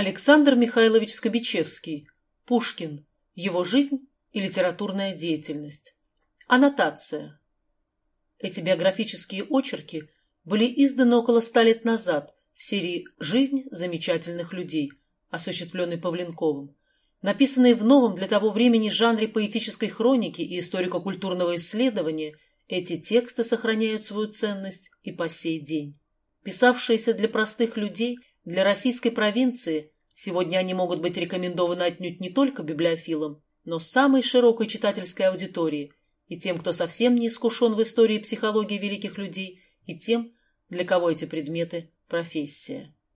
Александр Михайлович Скобичевский. Пушкин. Его жизнь и литературная деятельность. Аннотация. Эти биографические очерки были изданы около ста лет назад в серии «Жизнь замечательных людей», осуществленной Павленковым. Написанные в новом для того времени жанре поэтической хроники и историко-культурного исследования, эти тексты сохраняют свою ценность и по сей день. Писавшиеся для простых людей, для российской провинции, сегодня они могут быть рекомендованы отнюдь не только библиофилам, но самой широкой читательской аудитории и тем, кто совсем не искушен в истории психологии великих людей, и тем, для кого эти предметы – профессия.